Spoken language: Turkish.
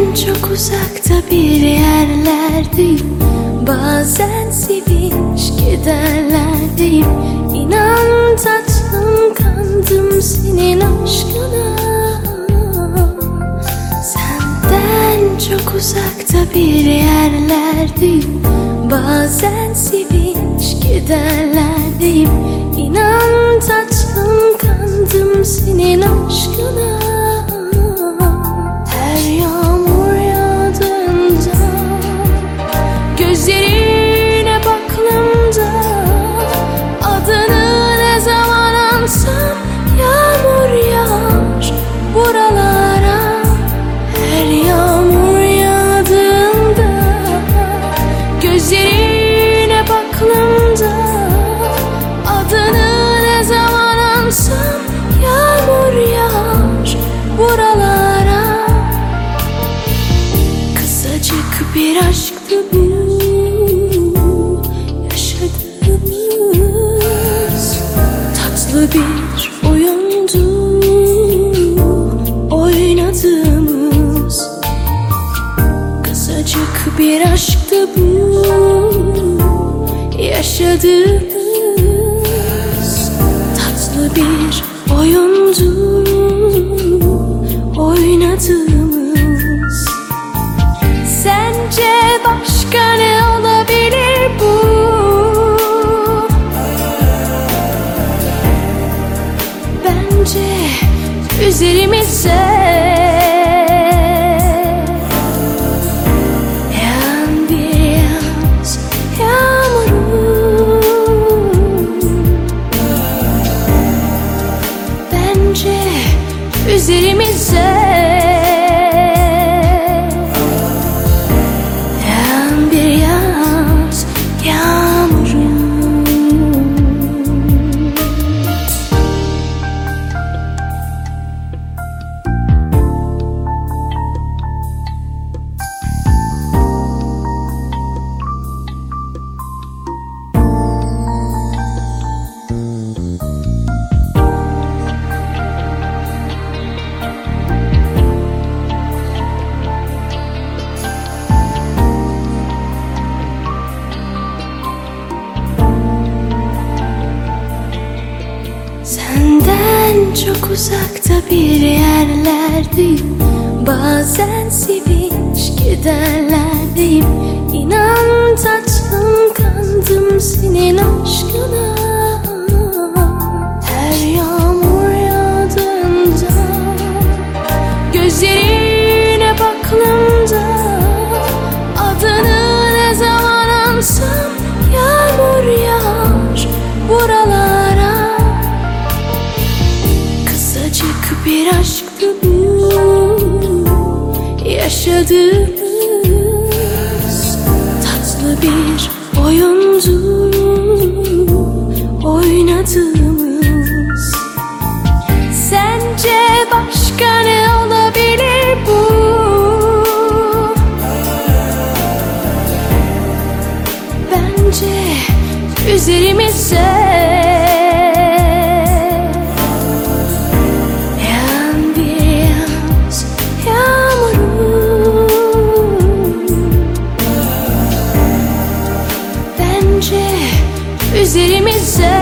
çok uzakta bir yerlerdeyim. Bazen sevinç kederlerdeyim İnan tatlım kandım senin aşkına. Senden çok uzakta bir yerlerdeyim. Bazen sevinç kederlerdeyim İnan tatlım Gözlerine baktığımda Adını ne zaman ansam Yağmur yağar buralara. Her yağmur yağdığında Gözlerine baktığımda Adını ne zaman ansam Yağmur yağar buralara. Kısacık bir aşktı bu bir oyundu. Oynadığımız Kısacık bir aşktı bu. Yaşadığımız Tatlı bir oyundu üzerimize Yağan bir Bence üzerimize Senden çok uzakta bir yerlerdeyim. Bazen sevinç kederlerdeyim İnan tatlım kandım senin aşkına Yaşadığımız Tatlı bir oyundu Oynadığımız Sence başka ne olabilir bu? Bence üzerimize üzerimizde